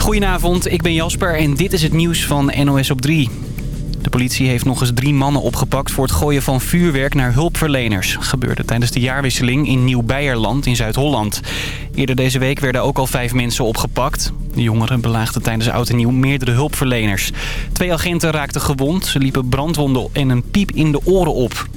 Goedenavond, ik ben Jasper en dit is het nieuws van NOS op 3. De politie heeft nog eens drie mannen opgepakt voor het gooien van vuurwerk naar hulpverleners. Gebeurde tijdens de jaarwisseling in Nieuw-Beierland in Zuid-Holland. Eerder deze week werden ook al vijf mensen opgepakt. De jongeren belaagden tijdens oud en nieuw meerdere hulpverleners. Twee agenten raakten gewond, ze liepen brandwonden en een piep in de oren op.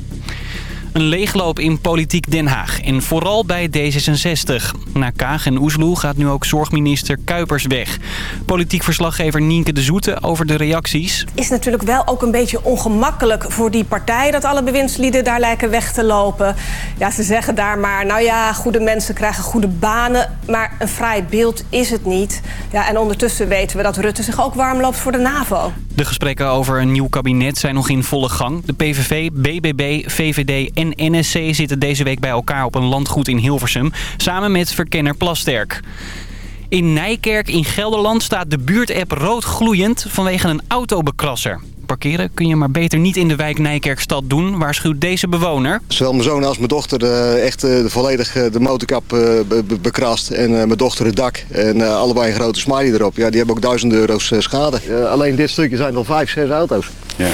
Een leegloop in politiek Den Haag en vooral bij D66. Na Kaag en Oesloe gaat nu ook zorgminister Kuipers weg. Politiek verslaggever Nienke de Zoete over de reacties. Is natuurlijk wel ook een beetje ongemakkelijk voor die partij... dat alle bewindslieden daar lijken weg te lopen. Ja, ze zeggen daar maar, nou ja, goede mensen krijgen goede banen... maar een fraai beeld is het niet. Ja, en ondertussen weten we dat Rutte zich ook warm loopt voor de NAVO. De gesprekken over een nieuw kabinet zijn nog in volle gang. De PVV, BBB, VVD en NSC zitten deze week bij elkaar op een landgoed in Hilversum... samen met verkenner Plasterk. In Nijkerk in Gelderland staat de buurtapp rood gloeiend vanwege een autobekrasser. Parkeren kun je maar beter niet in de wijk Nijkerkstad doen, waarschuwt deze bewoner. Zowel mijn zoon als mijn dochter uh, echt uh, volledig uh, de motorkap be bekrast en mijn dochter het dak. En allebei een grote smiley erop. Ja, die hebben ook duizend euro's schade. alleen dit stukje zijn al vijf, zes auto's. Ja.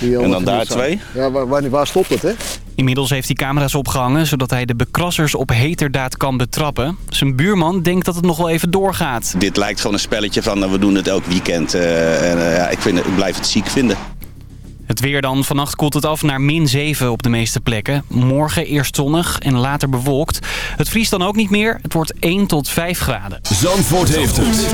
En dan daar twee? Ja, waar, waar, stopt het hè? Inmiddels heeft hij camera's opgehangen, zodat hij de bekrassers op heterdaad kan betrappen. Zijn buurman denkt dat het nog wel even doorgaat. Dit lijkt gewoon een spelletje van we doen het elk weekend. Uh, en, uh, ik, vind, ik blijf het ziek vinden. Het weer dan. Vannacht koelt het af naar min 7 op de meeste plekken. Morgen eerst zonnig en later bewolkt. Het vriest dan ook niet meer. Het wordt 1 tot 5 graden. Zandvoort heeft het.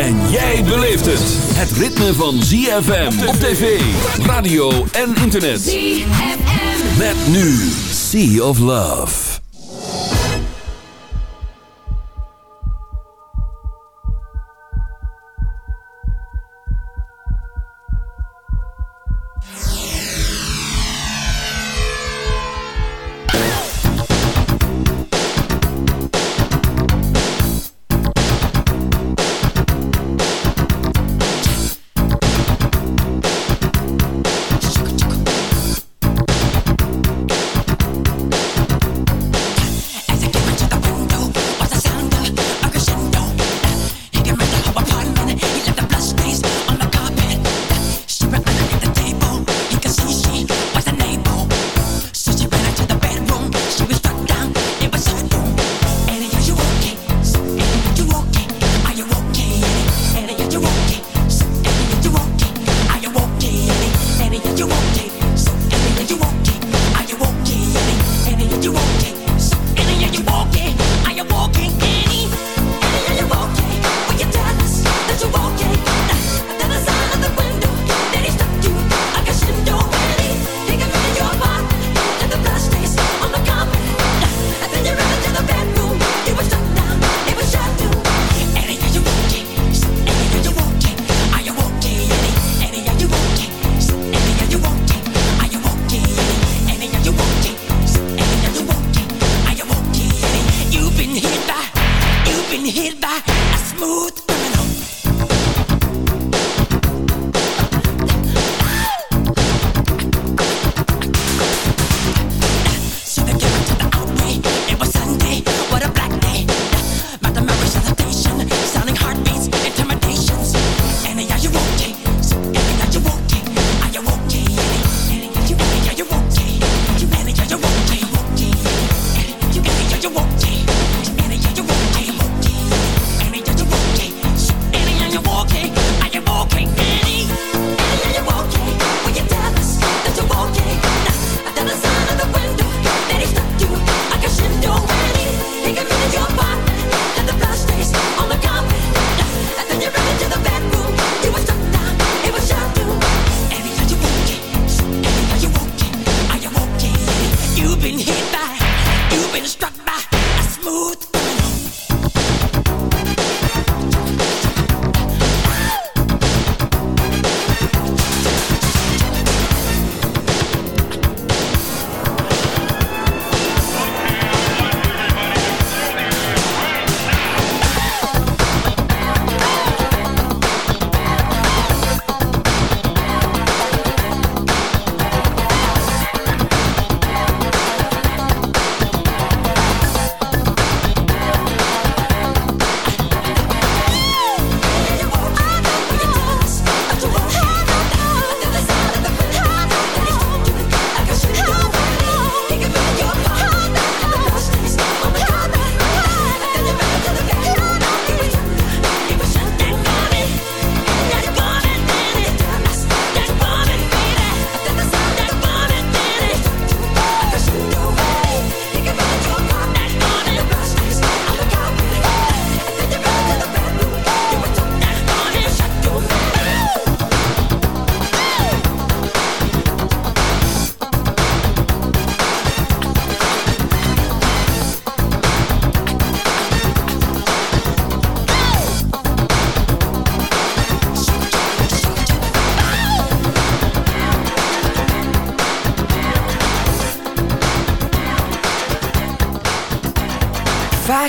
En jij beleeft het. Het ritme van ZFM op tv, radio en internet. ZFM. Met nu Sea of Love.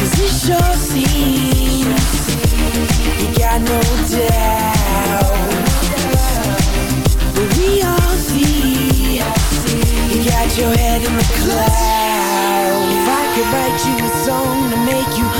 Cause it sure seems You got no doubt. But we all see. You got your head in the clouds. If I could write you a song to make you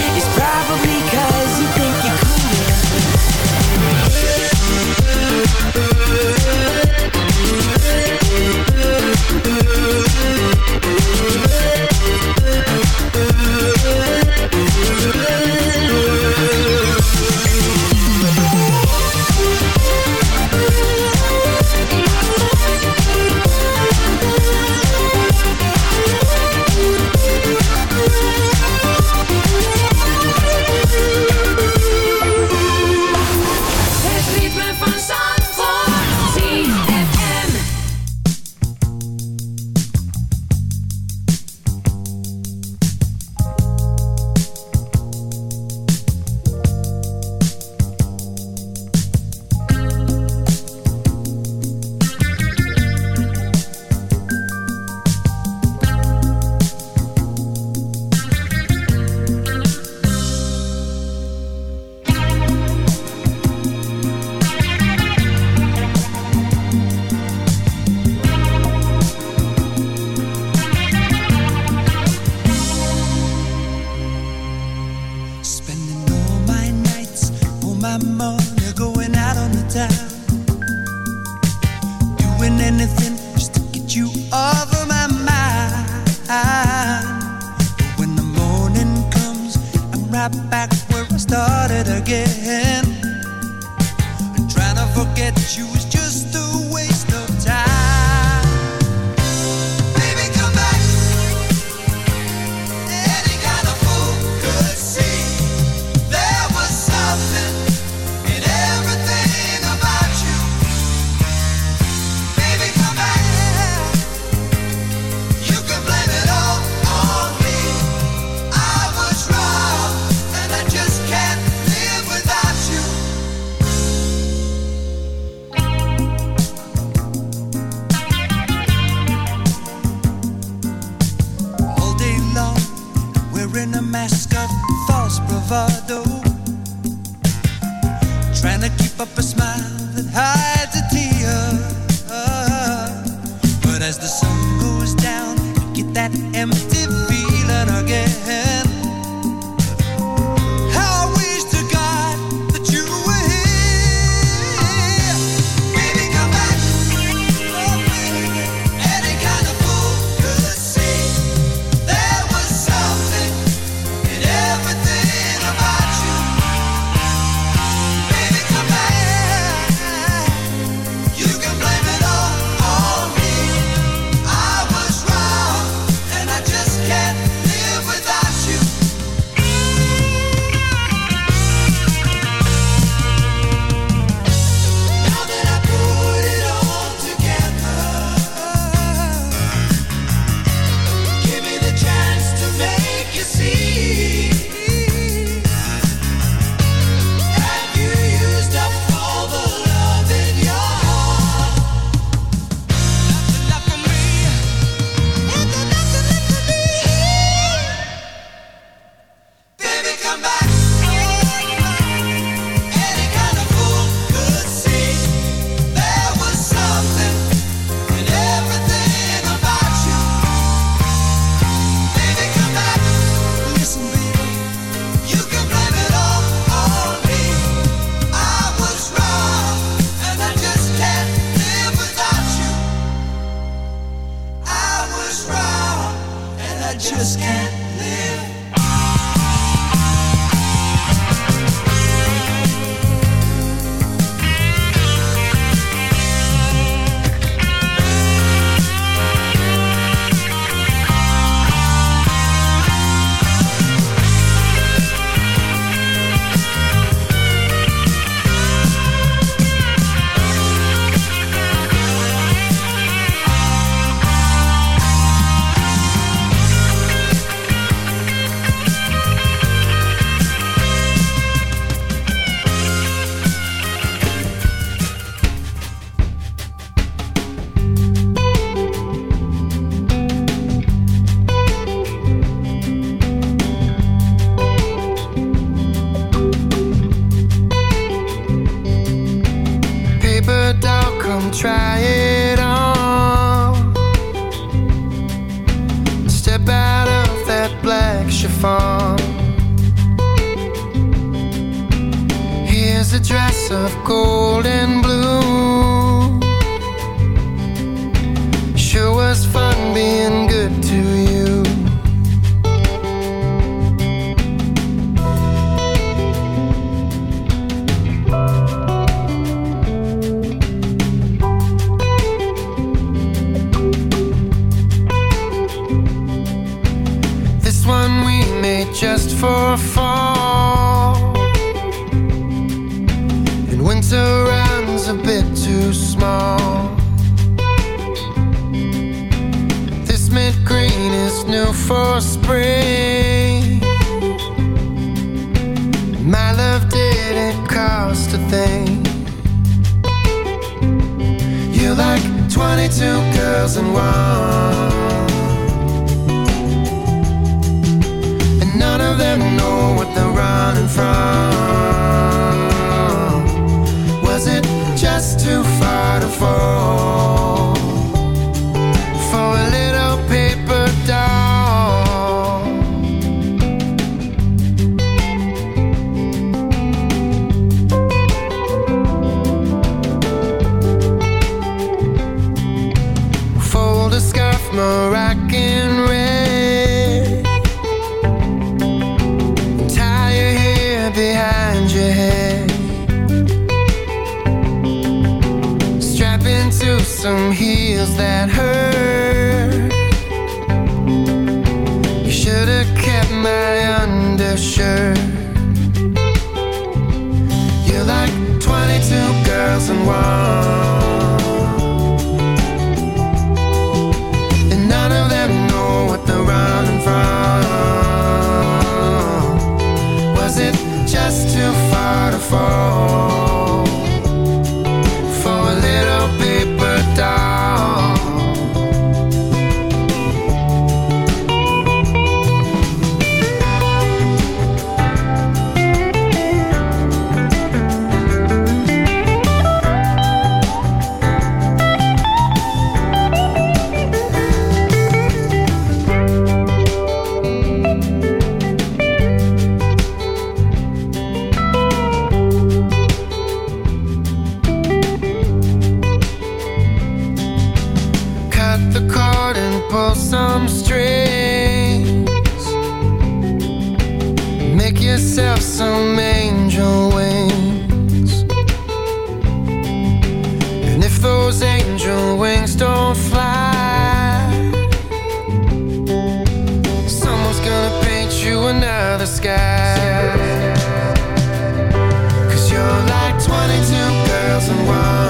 22 girls and one.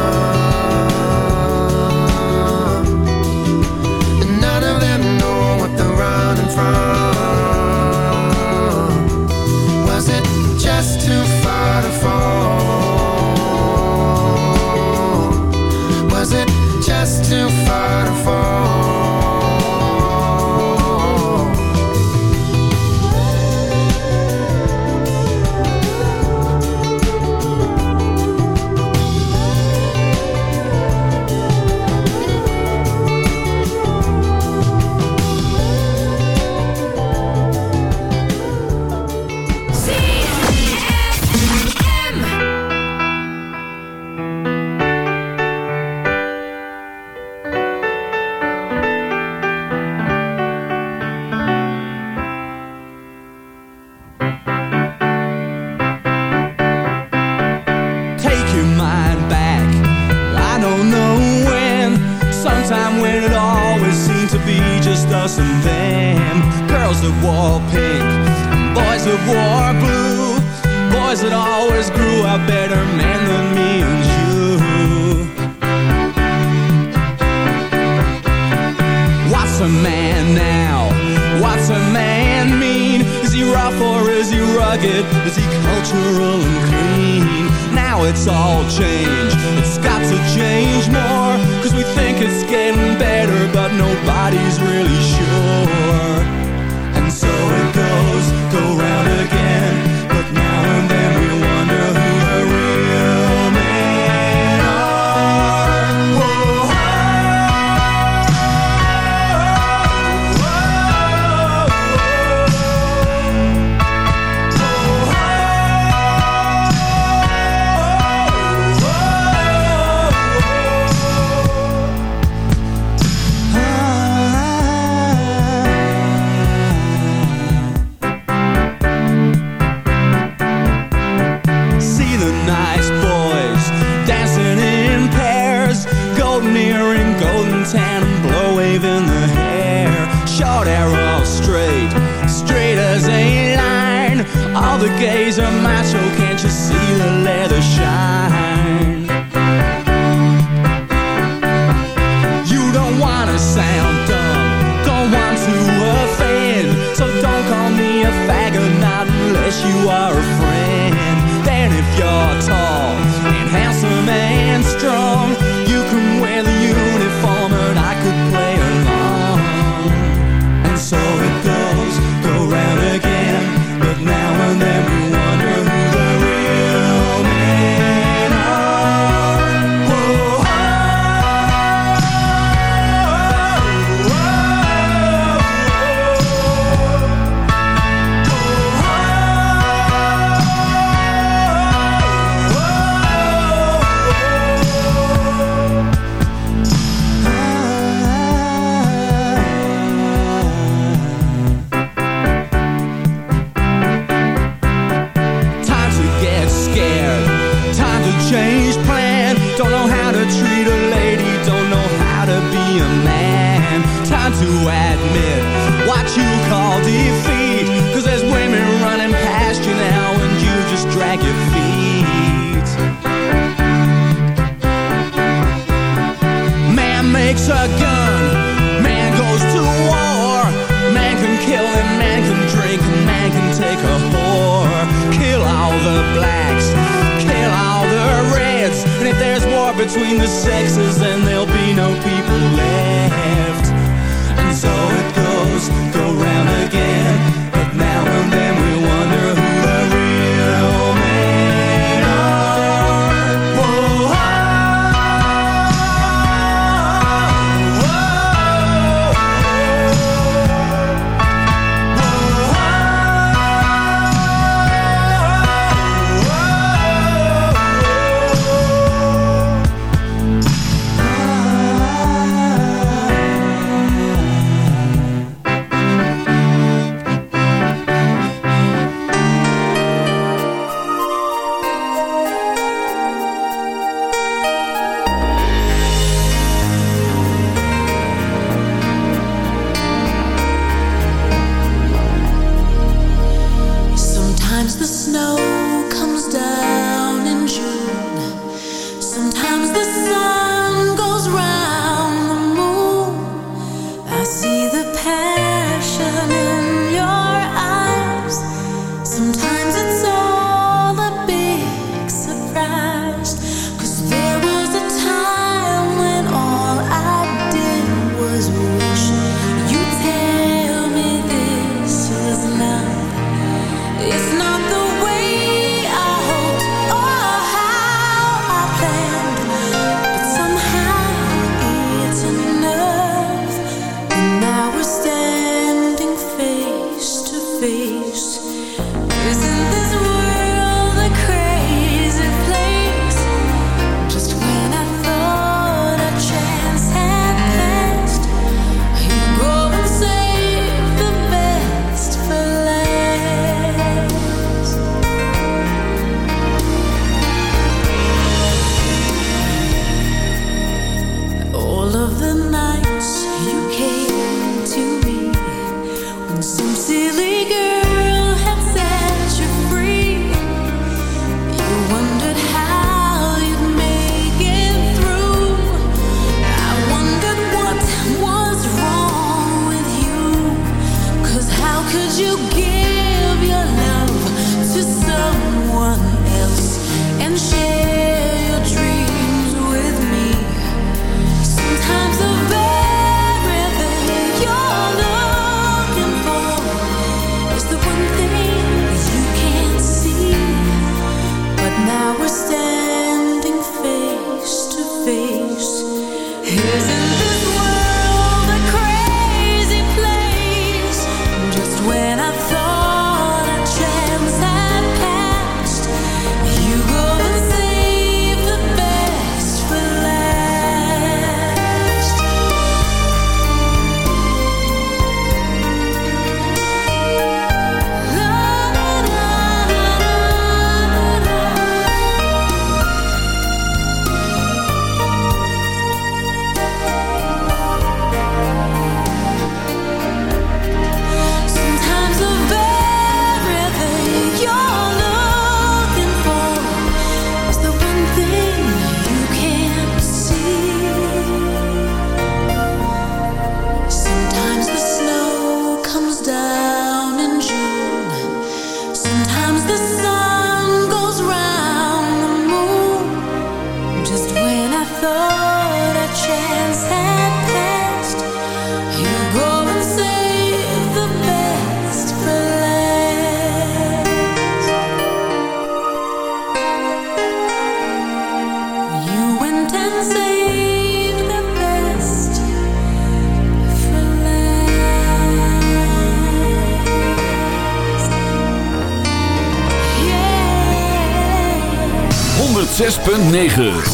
106.9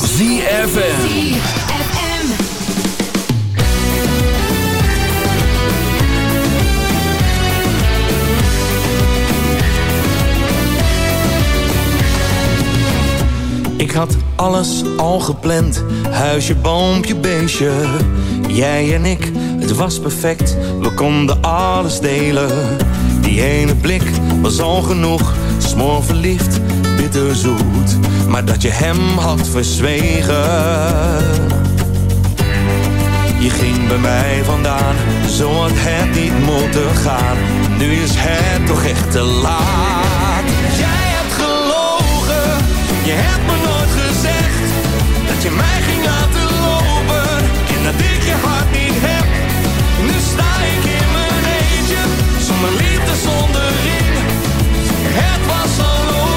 ZFM. Ik had alles al gepland. Huisje, boompje, beestje. Jij en ik, het was perfect. We konden alles delen. Die ene blik was al genoeg. Smoor verliefd, bitterzoet. Maar dat je hem had verzwegen. Je ging bij mij vandaan, zo had het niet moeten gaan. Nu is het toch echt te laat. Jij hebt gelogen, je hebt me nooit gezegd dat je mij ging laten lopen. En dat ik je hart niet heb. Nu sta ik in mijn eentje, zonder liefde, zonder ring. Het was al over,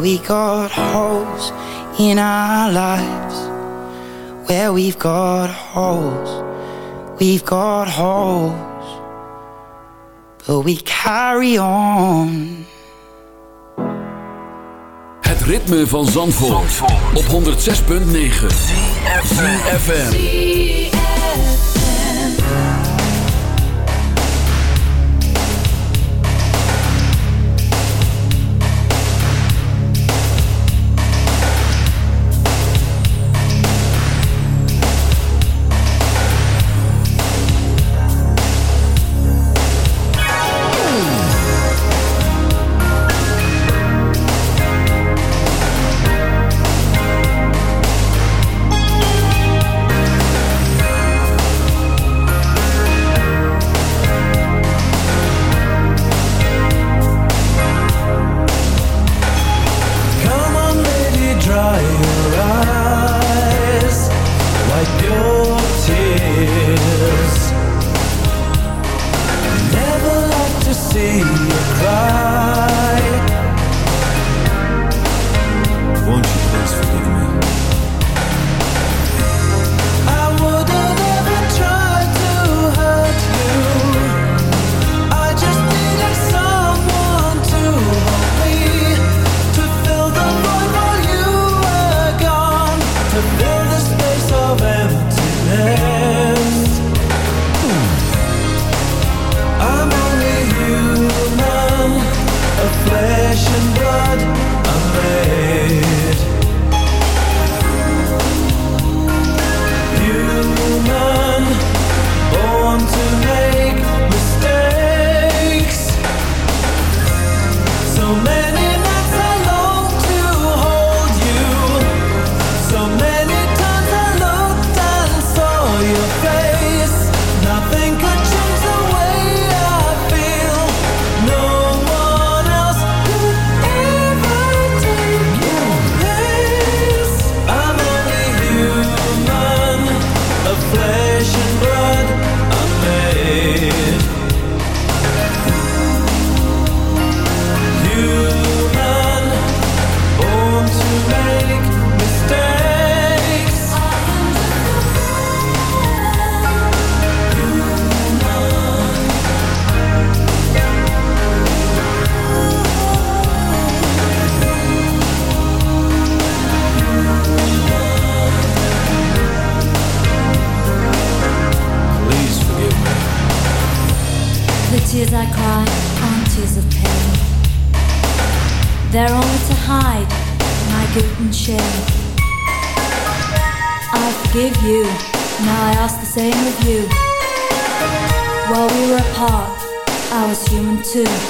We got holes in our lives. Where we've got holes, we've got holes, but we carry on. Het ritme van Zandvoort, op 106.9 FM. Was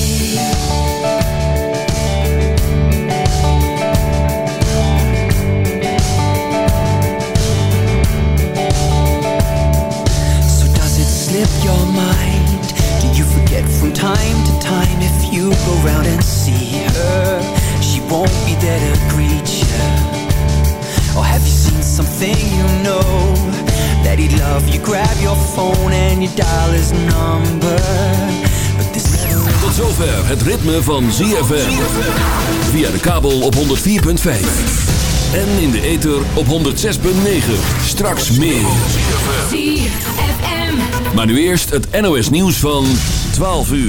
You go round and see her? She won't be there to greet you. Or have you seen something you know that he'd love? You grab your phone and you dial his number. But this Tot zover het ritme van ZFM. Via de kabel op 104.5. En in de ether op 106.9. Straks meer. Maar nu eerst het NOS nieuws van 12 uur.